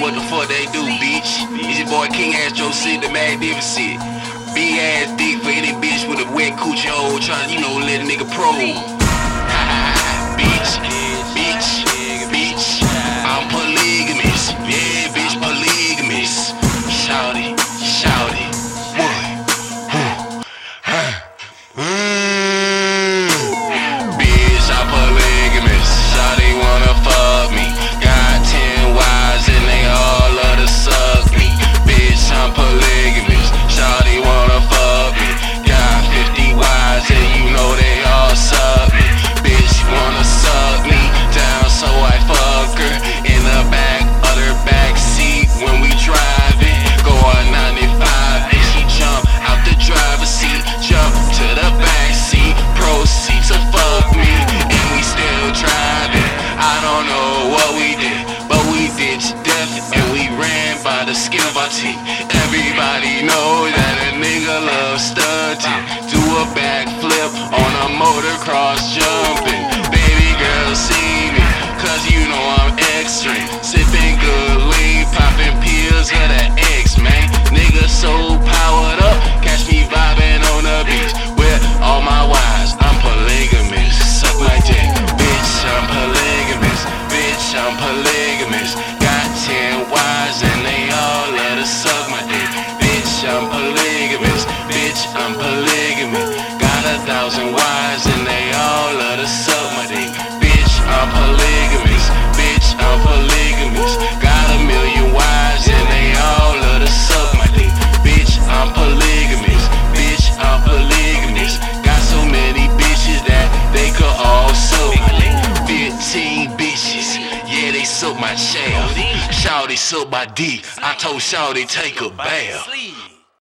what the fuck they do, bitch. It's your boy King Astro City, the magnificent. Big ass dick for any bitch with a wet coochie hole trying to, you know, let a nigga probe. I'm polygamous. Got ten wives and they all let her suck my dick. Bitch, I'm polygamous. Bitch, I'm polygamous. Got a thousand wives. my shell. Shouty soaked my D. I told Shouty take a bath.